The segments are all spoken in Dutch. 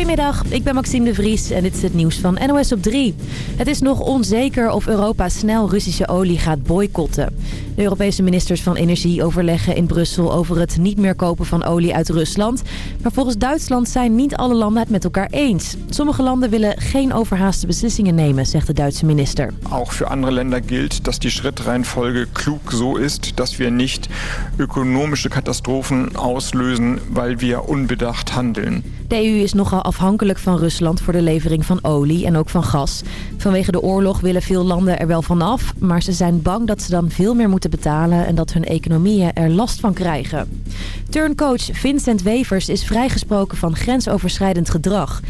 Goedemiddag, ik ben Maxime de Vries en dit is het nieuws van NOS op 3. Het is nog onzeker of Europa snel Russische olie gaat boycotten. De Europese ministers van Energie overleggen in Brussel over het niet meer kopen van olie uit Rusland. Maar volgens Duitsland zijn niet alle landen het met elkaar eens. Sommige landen willen geen overhaaste beslissingen nemen, zegt de Duitse minister. Ook voor andere landen geldt dat die schrittreihenfolge klug zo is dat we niet economische catastrofen auslösen, weil wir onbedacht handelen. De EU is nogal afhankelijk van Rusland voor de levering van olie en ook van gas. Vanwege de oorlog willen veel landen er wel vanaf, maar ze zijn bang dat ze dan veel meer moeten betalen en dat hun economieën er last van krijgen. Turncoach Vincent Wevers is vrijgesproken van grensoverschrijdend gedrag.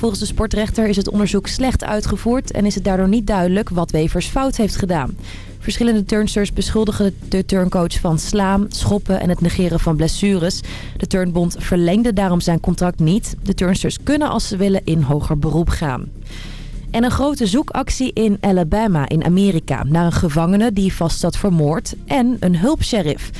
Volgens de sportrechter is het onderzoek slecht uitgevoerd en is het daardoor niet duidelijk wat Wevers fout heeft gedaan. Verschillende turnsters beschuldigen de turncoach van slaan, schoppen en het negeren van blessures. De turnbond verlengde daarom zijn contract niet. De turnsters kunnen als ze willen in hoger beroep gaan. En een grote zoekactie in Alabama in Amerika naar een gevangene die vast zat vermoord en een hulpsheriff.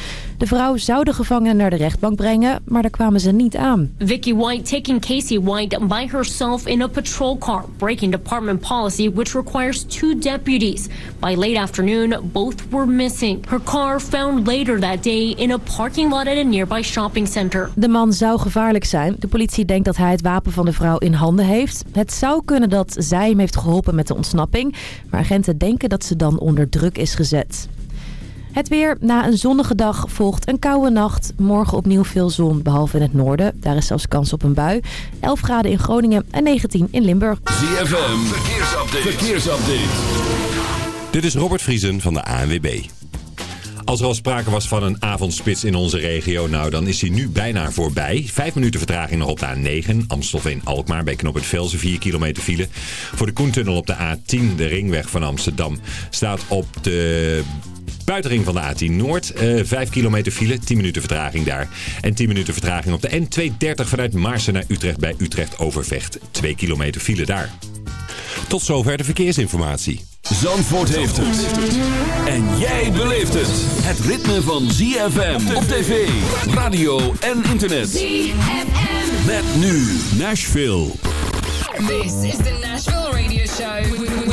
De vrouw zou de gevangene naar de rechtbank brengen, maar daar kwamen ze niet aan. Vicky White taking Casey White by herself in a patrol car, breaking department policy which requires two deputies. By late afternoon, both were missing. Her car found later that day in a parking lot at a nearby shopping center. De man zou gevaarlijk zijn. De politie denkt dat hij het wapen van de vrouw in handen heeft. Het zou kunnen dat zij hem heeft geholpen met de ontsnapping, maar agenten denken dat ze dan onder druk is gezet. Het weer. Na een zonnige dag volgt een koude nacht. Morgen opnieuw veel zon, behalve in het noorden. Daar is zelfs kans op een bui. 11 graden in Groningen en 19 in Limburg. ZFM, verkeersupdate. verkeersupdate. Dit is Robert Vriesen van de ANWB. Als er al sprake was van een avondspits in onze regio, nou dan is hij nu bijna voorbij. Vijf minuten vertraging nog op de A9, Amstelveen-Alkmaar bij Knop het Velsen, 4 kilometer file. Voor de Koentunnel op de A10, de ringweg van Amsterdam, staat op de buitenring van de A10 Noord. Uh, 5 kilometer file, 10 minuten vertraging daar. En 10 minuten vertraging op de N230 vanuit Maarsen naar Utrecht bij Utrecht Overvecht. 2 kilometer file daar. Tot zover de verkeersinformatie. Zandvoort heeft het. En jij beleeft het. Het ritme van ZFM op tv, radio en internet. ZFM. Met nu Nashville. This is the Nashville Radio Show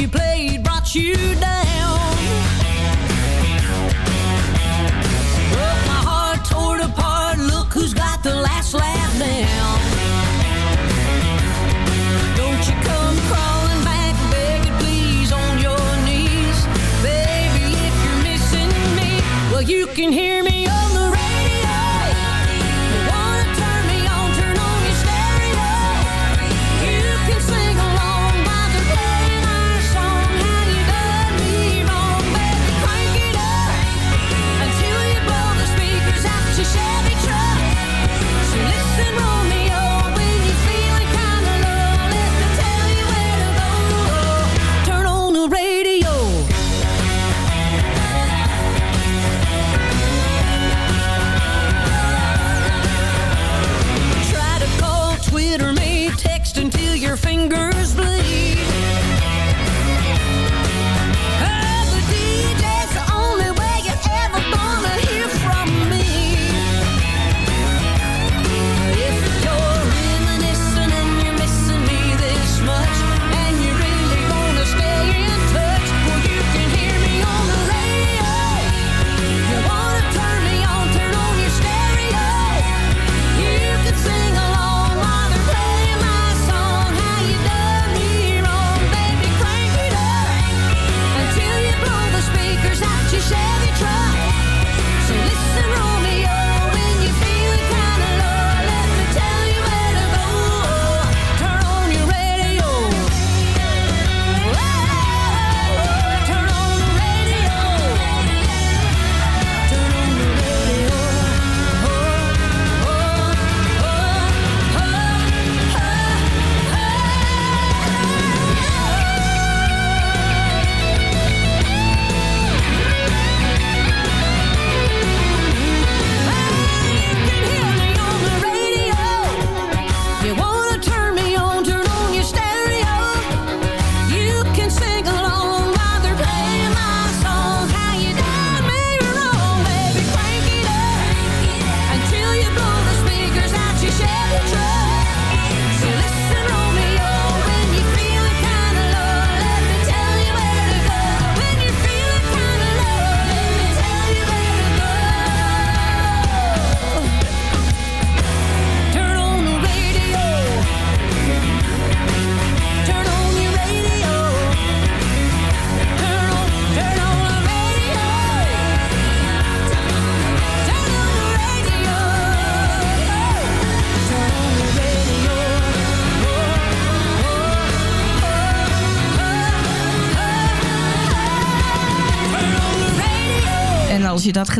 You played brought you down. Broke my heart, tore it apart. Look who's got the last laugh now. Don't you come crawling back, begging please on your knees, baby. If you're missing me, well you can hear me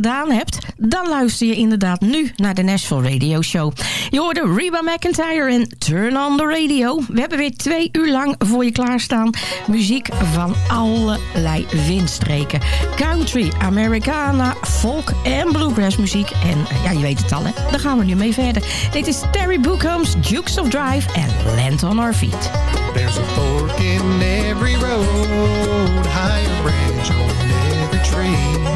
gedaan hebt, dan luister je inderdaad nu naar de Nashville Radio Show. Je hoorde Reba McIntyre en Turn on the Radio. We hebben weer twee uur lang voor je klaarstaan. Muziek van allerlei windstreken. Country, Americana, folk en bluegrass muziek. En eh, ja, je weet het al hè, daar gaan we nu mee verder. Dit is Terry Bookham's Dukes of Drive en Land on Our Feet. There's a fork in every road, higher branch on every tree.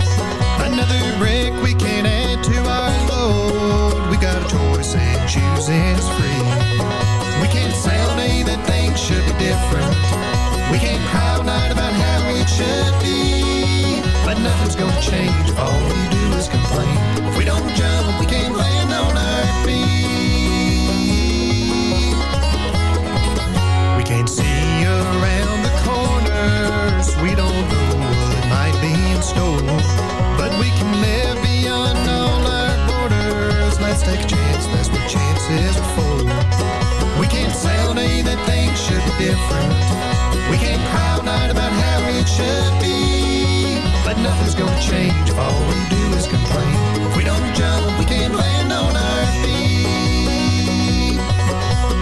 Another brick we can add to our load. We got a choice and choosing's free. We can't say that things should be different. We can't cry all night about how it should be. But nothing's gonna change if all we do is complain. If we don't jump, we can't land on our feet. We can't see around the corners. We don't know what might be in store. We can live beyond all our borders. Let's take a chance, that's what chances are for. We can't say that things should be different. We can't cry all night about how it should be. But nothing's gonna change if all we do is complain. If we don't jump, we can't land on our feet.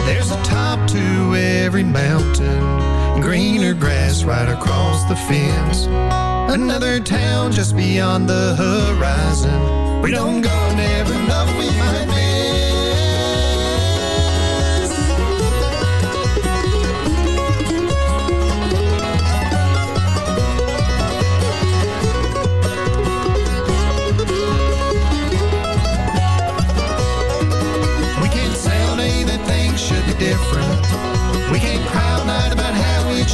There's a top to every mountain, greener grass right across the fence. Another town just beyond the horizon. We don't go, never know we might miss.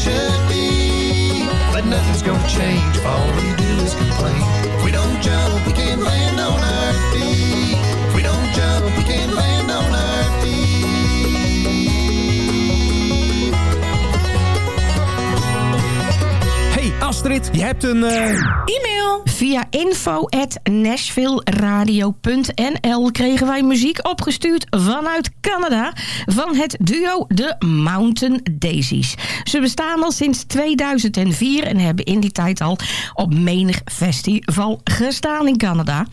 Should be. But nothing's gonna change if all we do is complain. If we don't jump, we can't land on our feet. If we don't jump, we can't land on our feet. Hey Astrid, je hebt een... eh, Via info.nashvilleradio.nl kregen wij muziek opgestuurd vanuit Canada van het duo The Mountain Daisies. Ze bestaan al sinds 2004 en hebben in die tijd al op menig festival gestaan in Canada.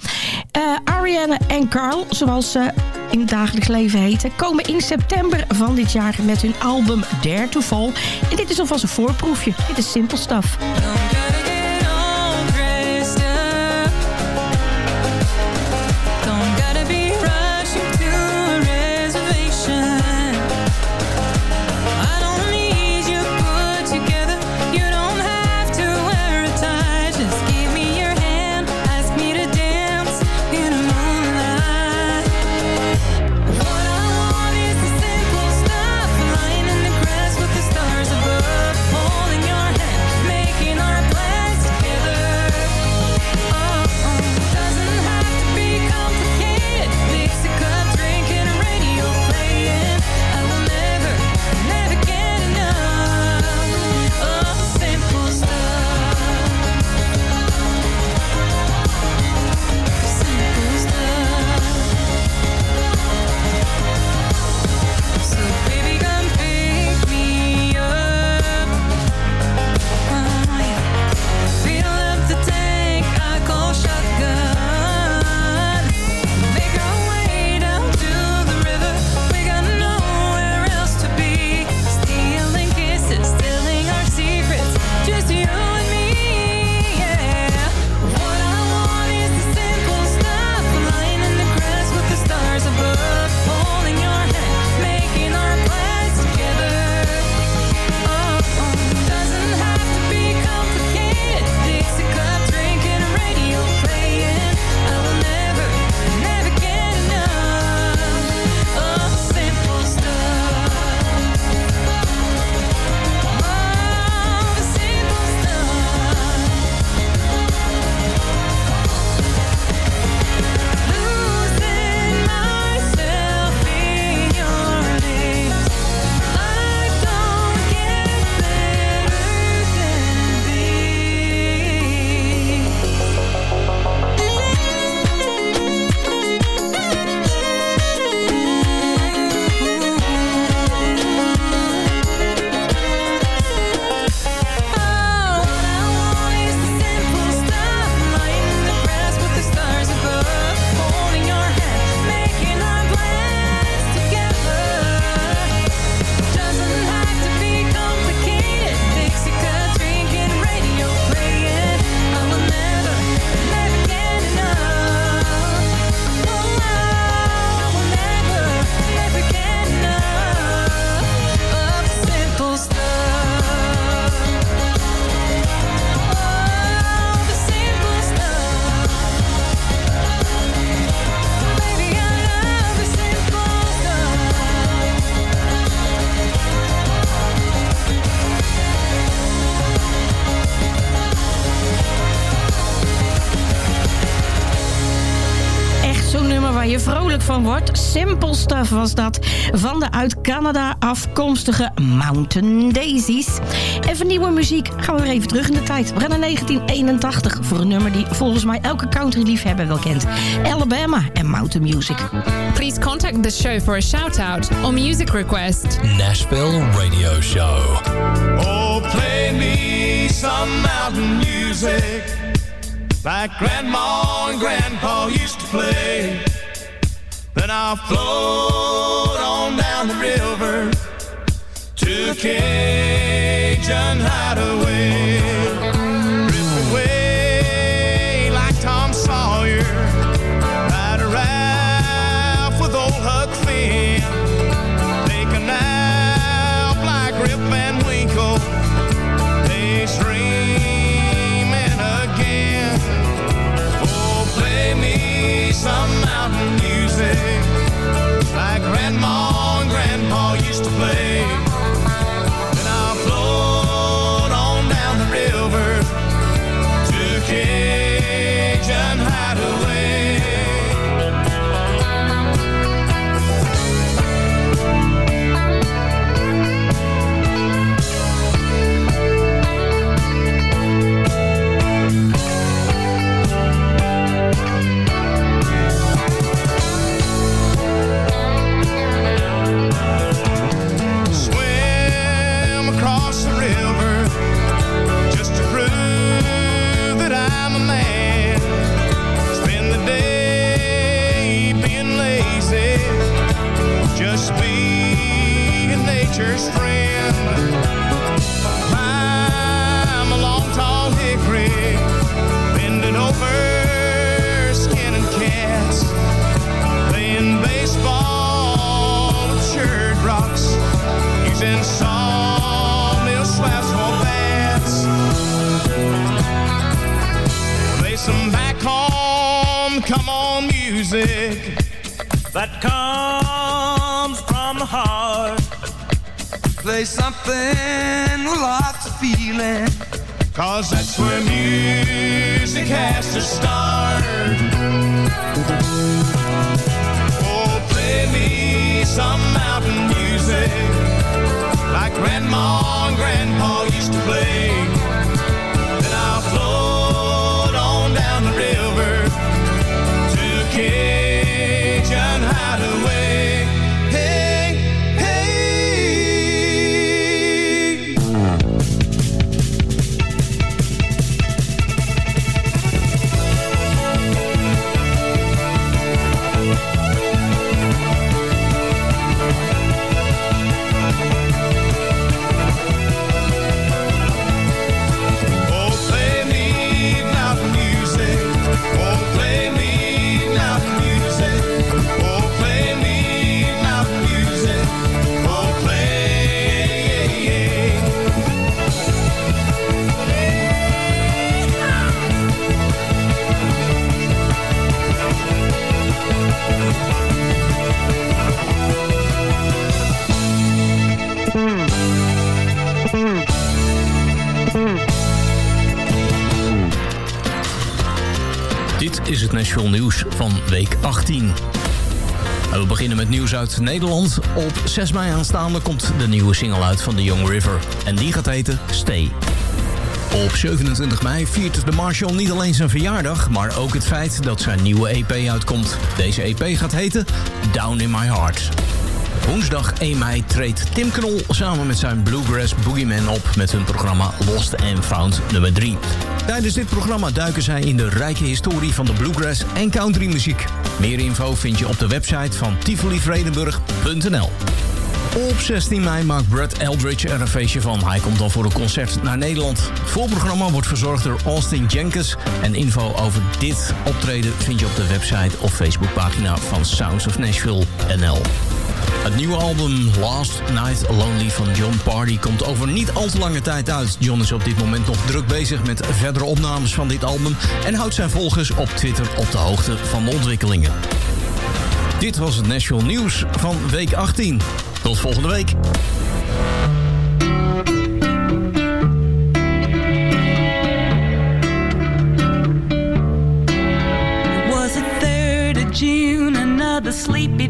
Eh, Ariane en Carl, zoals ze in het dagelijks leven heten, komen in september van dit jaar met hun album Dare to Fall. En dit is alvast een voorproefje. Dit is Simple Stuff. Was dat. Van de uit Canada afkomstige Mountain Daisies. En voor nieuwe muziek gaan we weer even terug in de tijd. We gaan naar 1981 voor een nummer die volgens mij elke country-liefhebber wel kent. Alabama en Mountain Music. Please contact the show for a shout-out or music request. Nashville Radio Show. Oh, play me some mountain music like Grandma and Grandpa used to play. Then I'll float on down the river to a Cajun hideaway. Drift away like Tom Sawyer. Ride a raft with old Huck Finn. Take a nap like Rip Van Winkle. Days dreaming again. Oh, play me some uit Nederland. Op 6 mei aanstaande komt de nieuwe single uit van The Young River. En die gaat heten Stay. Op 27 mei viert de Marshall niet alleen zijn verjaardag... maar ook het feit dat zijn nieuwe EP uitkomt. Deze EP gaat heten Down in My Heart. Woensdag 1 mei treedt Tim Knol samen met zijn Bluegrass Boogeyman op... met hun programma Lost and Found nummer 3. Tijdens dit programma duiken zij in de rijke historie van de bluegrass en countrymuziek. Meer info vind je op de website van tivolivredenburg.nl. Op 16 mei maakt Brad Eldridge er een feestje van. Hij komt dan voor een concert naar Nederland. Voorprogramma wordt verzorgd door Austin Jenkins. En info over dit optreden vind je op de website of Facebookpagina van Sounds of Nashville NL. Het nieuwe album Last Night Lonely van John Party komt over niet al te lange tijd uit. John is op dit moment nog druk bezig met verdere opnames van dit album... en houdt zijn volgers op Twitter op de hoogte van de ontwikkelingen. Dit was het Nashville Nieuws van week 18. Tot volgende week. Was the 3rd of June another sleepy,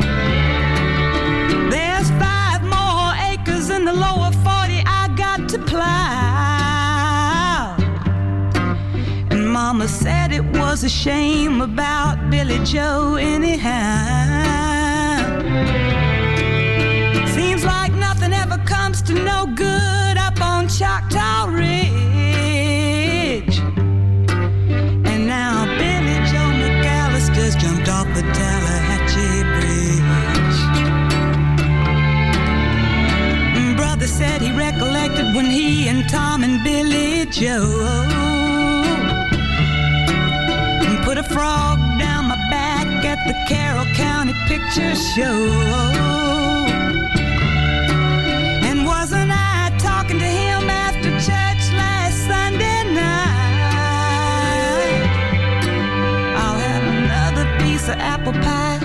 Plow. And Mama said it was a shame about Billy Joe, anyhow. Seems like nothing ever comes to no good up on Choctaw when he and Tom and Billy Joe put a frog down my back at the Carroll County Picture Show. And wasn't I talking to him after church last Sunday night? I'll have another piece of apple pie.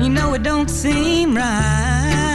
You know it don't seem right.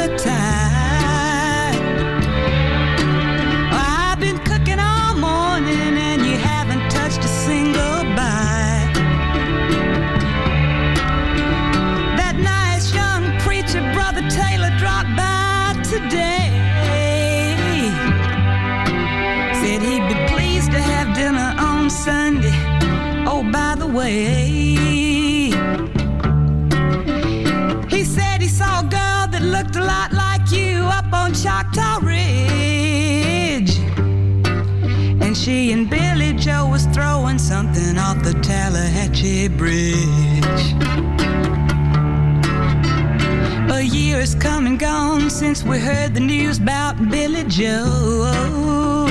He said he saw a girl that looked a lot like you up on Choctaw Ridge. And she and Billy Joe was throwing something off the Tallahatchie Bridge. A year has come and gone since we heard the news about Billy Joe.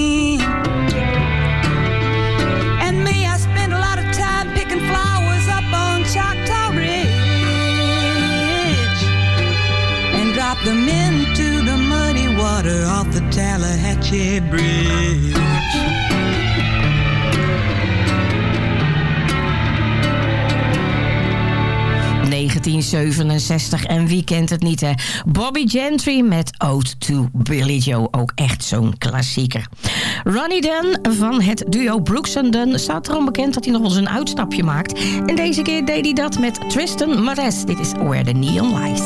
And drop them into the muddy water off the Tallahatchie Bridge. 1967 en wie kent het niet hè? Bobby Gentry met Ode to Billy Joe, ook echt zo'n klassieker. Ronnie Dunn van het duo Brooks Dunn staat erom bekend dat hij nog eens een uitstapje maakt. En deze keer deed hij dat met Tristan Mares. Dit is Where the Neon Lies.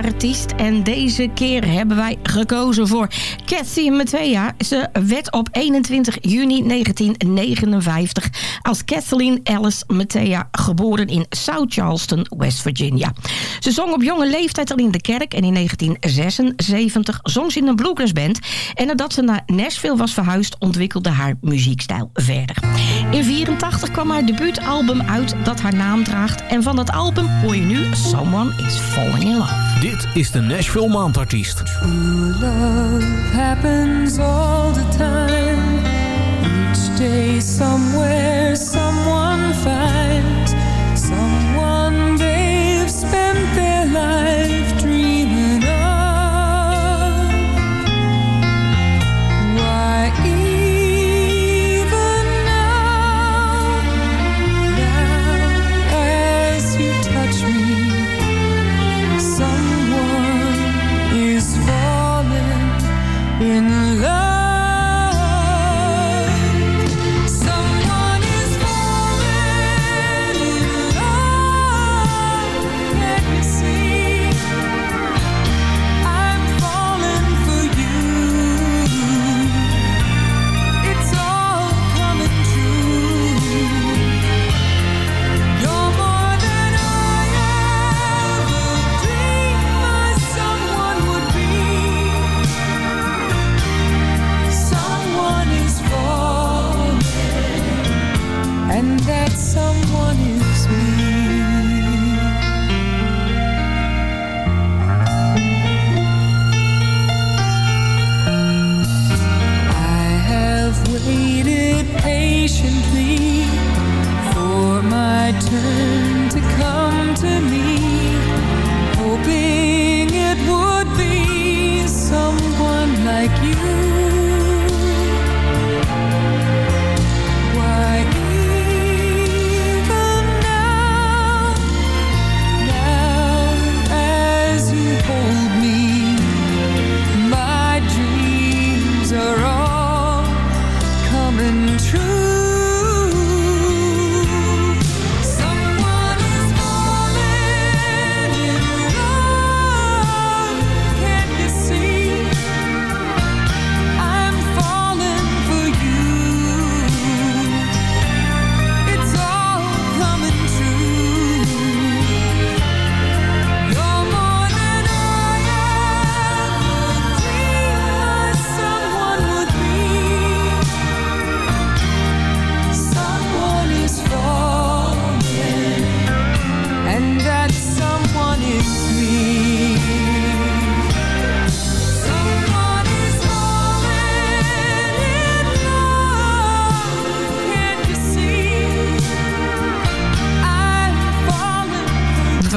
artiest En deze keer hebben wij gekozen voor Cathy Mattea. Ze werd op 21 juni 1959 als Kathleen Alice Mattea geboren in South Charleston, West Virginia. Ze zong op jonge leeftijd al in de kerk en in 1976 zong ze in een bluegrassband. En nadat ze naar Nashville was verhuisd ontwikkelde haar muziekstijl verder. In 84 kwam haar debuutalbum uit dat haar naam draagt. En van dat album hoor je nu Someone is Falling in Love. Dit is de Nashville Maandartiest. Love happens all the time. Each day somewhere someone finds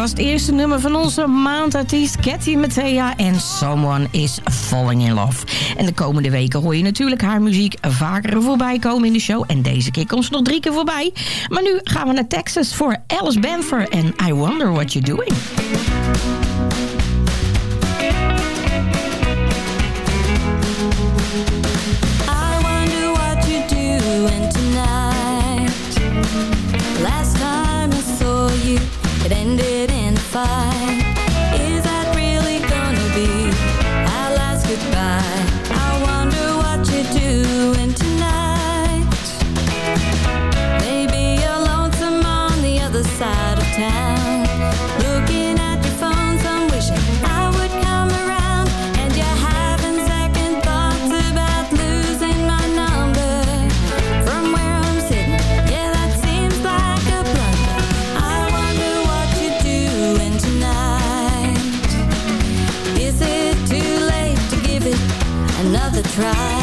was het eerste nummer van onze maandartiest Cathy Mattea en Someone is Falling in Love. En de komende weken hoor je natuurlijk haar muziek vaker voorbij komen in de show. En deze keer komt ze nog drie keer voorbij. Maar nu gaan we naar Texas voor Alice Banfer en I Wonder What You're Doing. Bye. Try?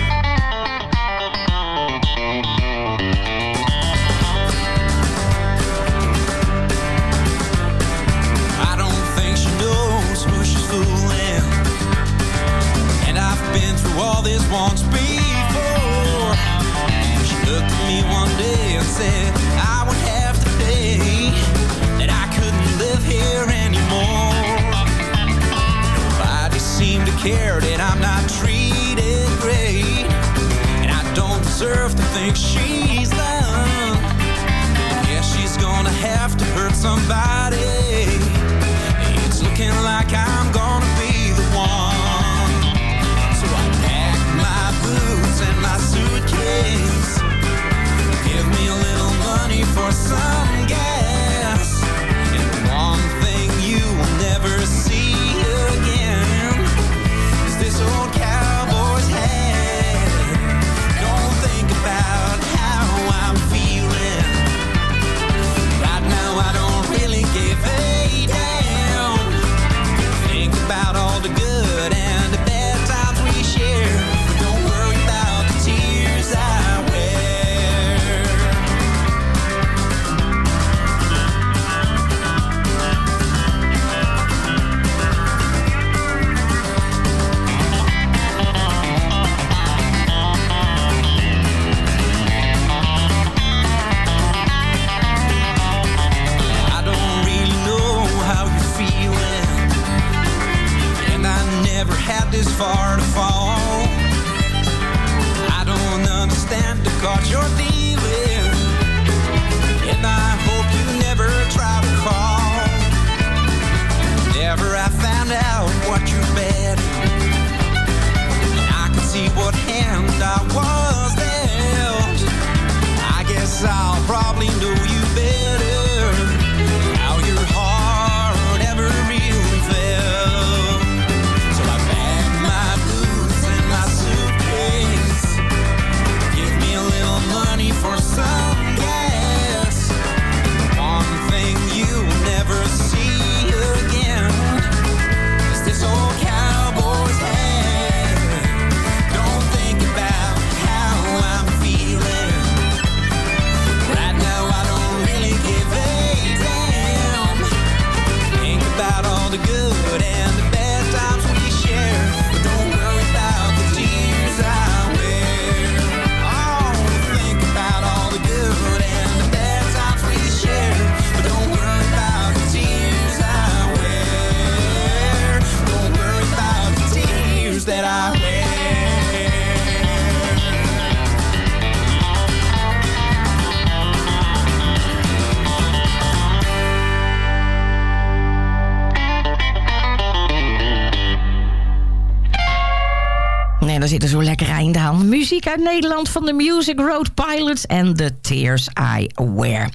uit Nederland van de Music Road Pilots en The Tears I Wear.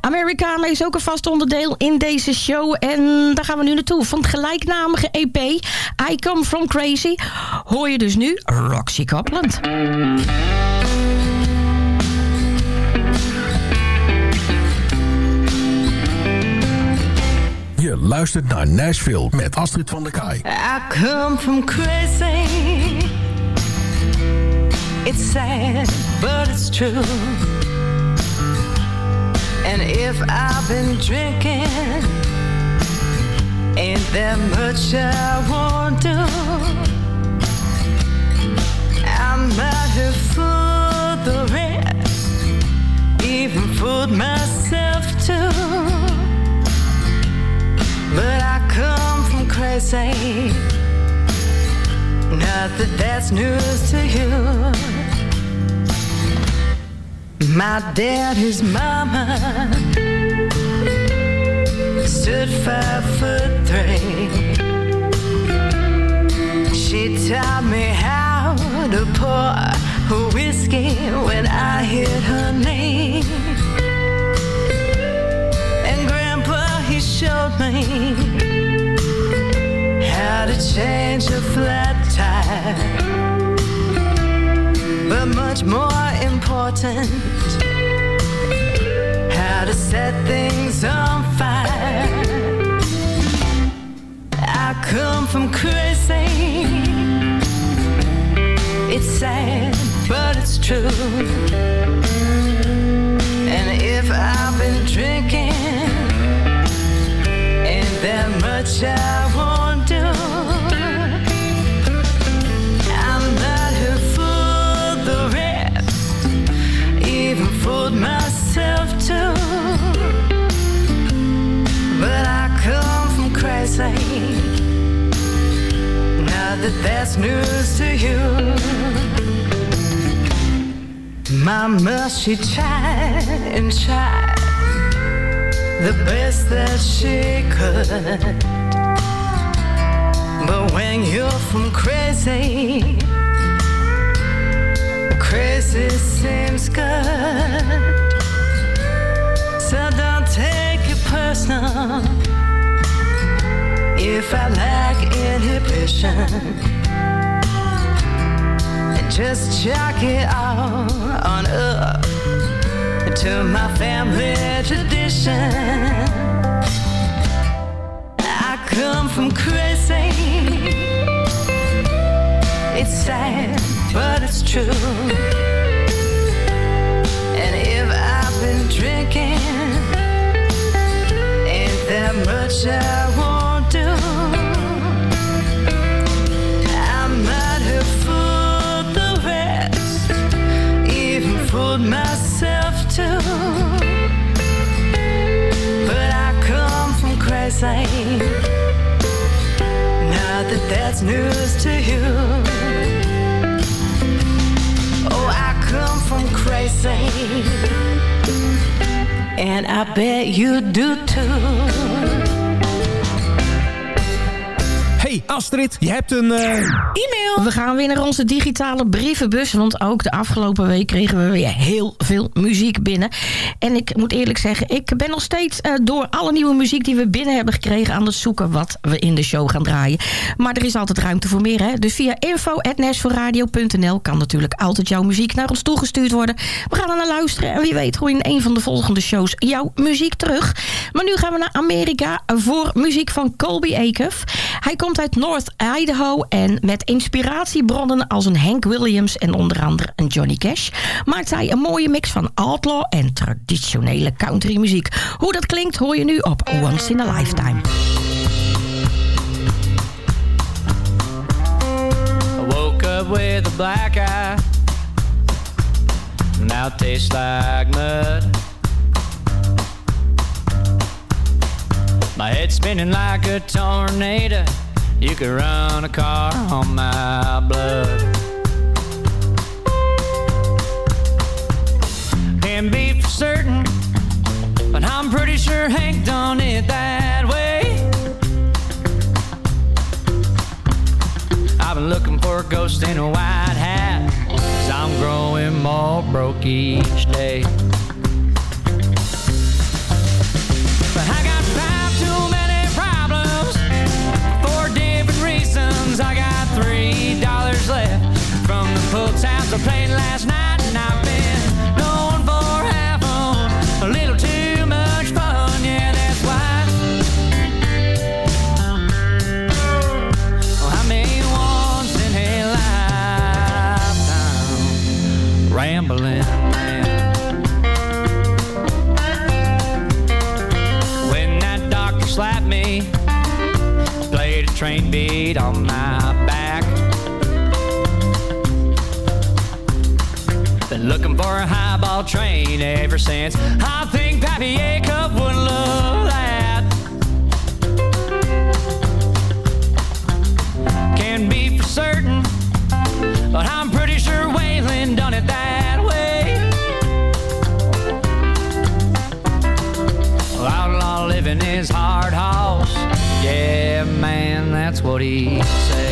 Americana is ook een vast onderdeel in deze show. En daar gaan we nu naartoe. Van het gelijknamige EP I Come From Crazy hoor je dus nu Roxy Copeland. Je luistert naar Nashville met Astrid van der Kaai. I come from crazy It's sad, but it's true. And if I've been drinking, ain't that much I won't do? I might have fooled the rest, even fooled myself too. But I come from crazy. Not that that's news to you. My daddy's mama Stood five foot three. She taught me how to pour a whiskey When I hear content How to set things on fire. I come from crazy. It's sad, but it's true. And if I've been drinking Ain't that much I Now that that's news to you. Mama, she tried and tried the best that she could. But when you're from crazy, crazy seems good. So don't take it personal. If I lack inhibition, and just chalk it all on up to my family tradition. I come from crazy. It's sad, but it's true. And if I've been drinking, ain't that much I won't that's news to you. Oh, I come from crazy. And I bet you do too. Hey Astrid, je hebt een... eh, E-mail. We gaan weer naar onze digitale brievenbus. Want ook de afgelopen week kregen we weer heel veel muziek binnen. En ik moet eerlijk zeggen, ik ben nog steeds eh, door alle nieuwe muziek die we binnen hebben gekregen... aan het zoeken wat we in de show gaan draaien. Maar er is altijd ruimte voor meer. Hè? Dus via info.nashforradio.nl kan natuurlijk altijd jouw muziek naar ons toegestuurd worden. We gaan er naar luisteren. En wie weet hoor je in een van de volgende shows jouw muziek terug. Maar nu gaan we naar Amerika voor muziek van Colby Acuff. Hij komt uit North Idaho en met inspiratiebronnen als een Hank Williams en onder andere een Johnny Cash maakt hij een mooie mix van outlaw en traditionele countrymuziek. Hoe dat klinkt hoor je nu op Once in a Lifetime. I woke up with a black eye. Now it tastes like mud. My head's spinning like a tornado. You could run a car on my blood. Can't be for certain, but I'm pretty sure Hank done it that way. I've been looking for a ghost in a white hat, cause I'm growing more broke each day. But I got five too many problems for different reasons. I got three dollars left from the pull tabs I played last night, on my back. Been looking for a highball train ever since. I think Pappy Acuff would love what he say.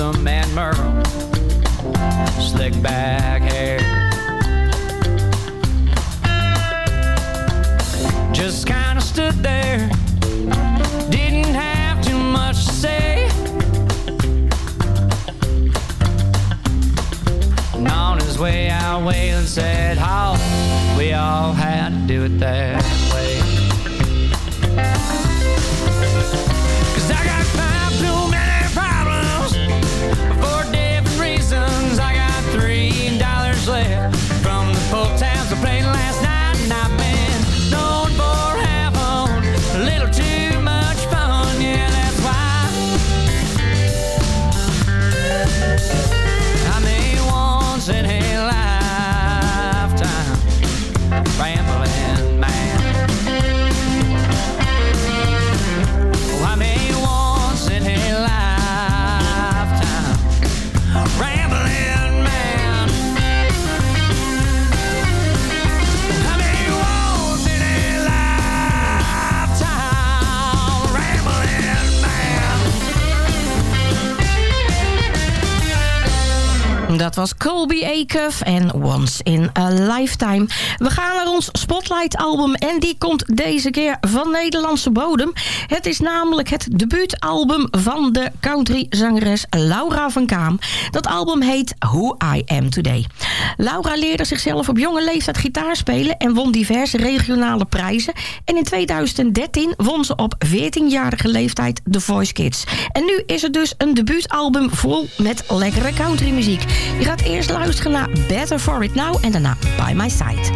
Possum, and Merle. Slick back hair. Just kind of stood there. Didn't have too much to say. And on his way out, Waylon said, How we all had to do it that Dat was Colby Acuff en Once in a Lifetime. We gaan naar ons Spotlight album en die komt deze keer van Nederlandse bodem. Het is namelijk het debuutalbum van de countryzangeres Laura van Kaam. Dat album heet Who I Am Today. Laura leerde zichzelf op jonge leeftijd gitaar spelen en won diverse regionale prijzen. En in 2013 won ze op 14-jarige leeftijd The Voice Kids. En nu is het dus een debuutalbum vol met lekkere countrymuziek. Je gaat eerst luisteren naar Better For It Now en daarna By My Side.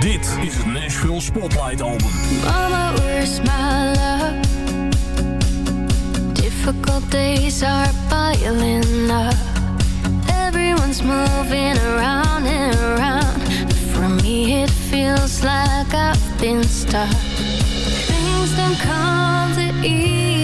Dit is het Nashville Spotlight Album. Mama, where's my love? Difficult days are piling up. Everyone's moving around and around. For me, it feels like I've been stuck. Things don't come the easy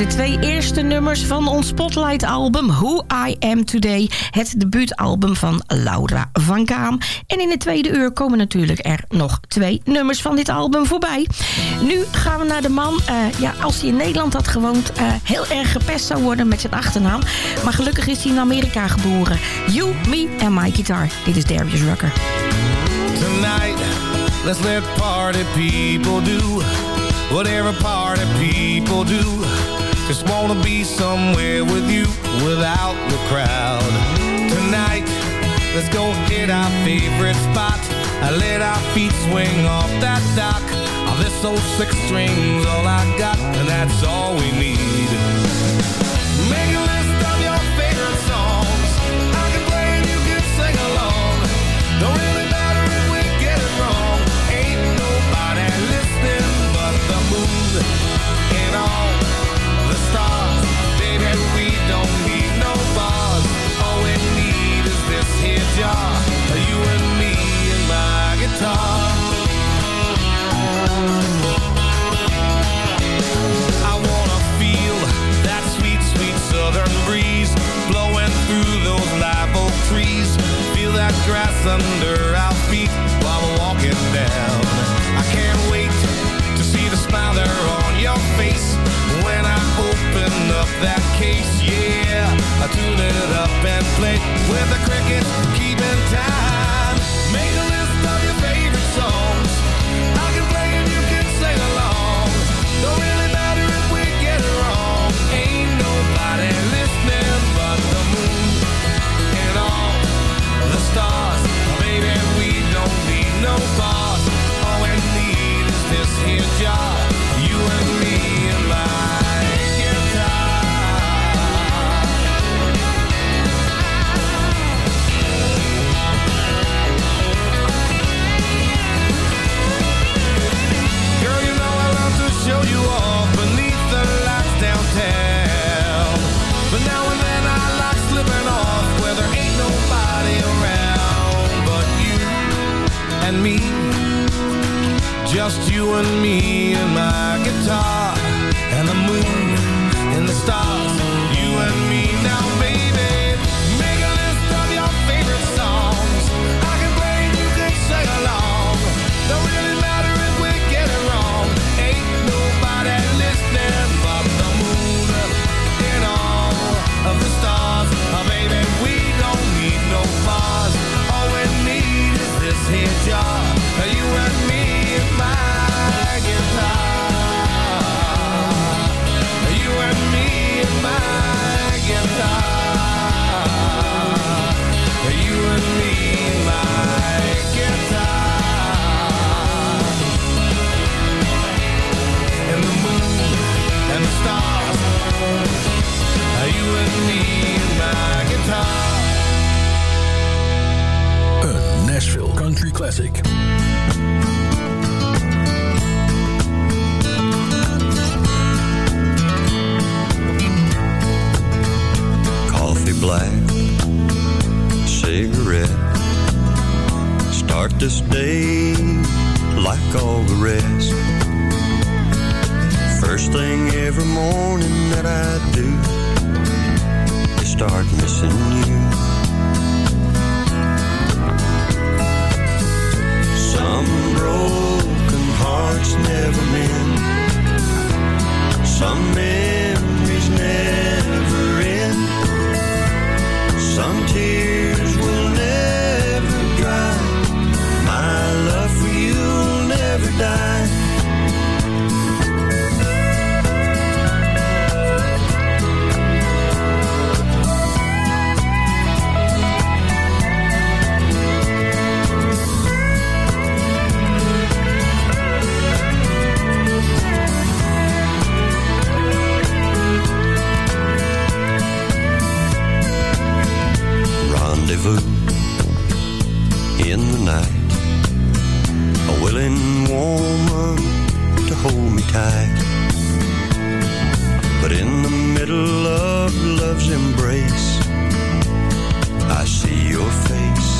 de twee eerste nummers van ons Spotlight-album Who I Am Today. Het debuutalbum van Laura van Kaam. En in het tweede uur komen natuurlijk er nog twee nummers van dit album voorbij. Nu gaan we naar de man, eh, ja, als hij in Nederland had gewoond... Uh, heel erg gepest zou worden met zijn achternaam. Maar gelukkig is hij in Amerika geboren. You, Me en My Guitar. Dit is Darius Rucker. Tonight, let's let party people do... Whatever party people do Just wanna be somewhere with you without the crowd. Tonight, let's go hit our favorite spot. I let our feet swing off that dock. Oh, This old six string's all I got And that's all we need. lights under our feet while we're walking down. I can't wait to see the smile there on your face when I open up that case. Yeah, I tune it up and play with the cricket, keeping time. Make a black cigarette. Start this day like all the rest. First thing every morning that I do is start missing you. Some broken hearts never mend. Some memories never tears. rendezvous in the night. A willing woman to hold me tight. But in the middle of love's embrace, I see your face.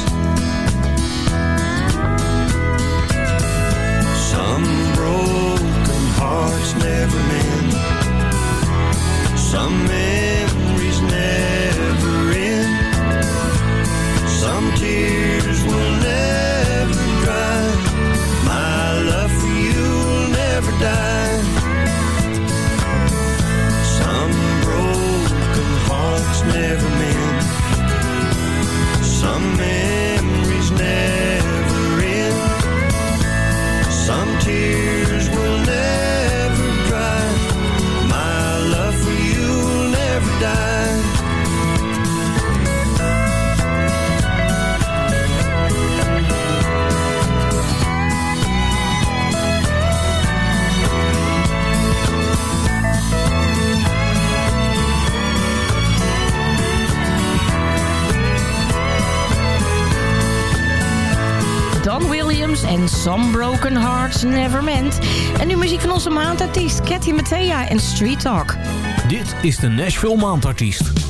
Some broken hearts never mend. Some men Some Broken Hearts Never Meant. En nu muziek van onze maandartiest Cathy Mattea en Street Talk. Dit is de Nashville Maandartiest.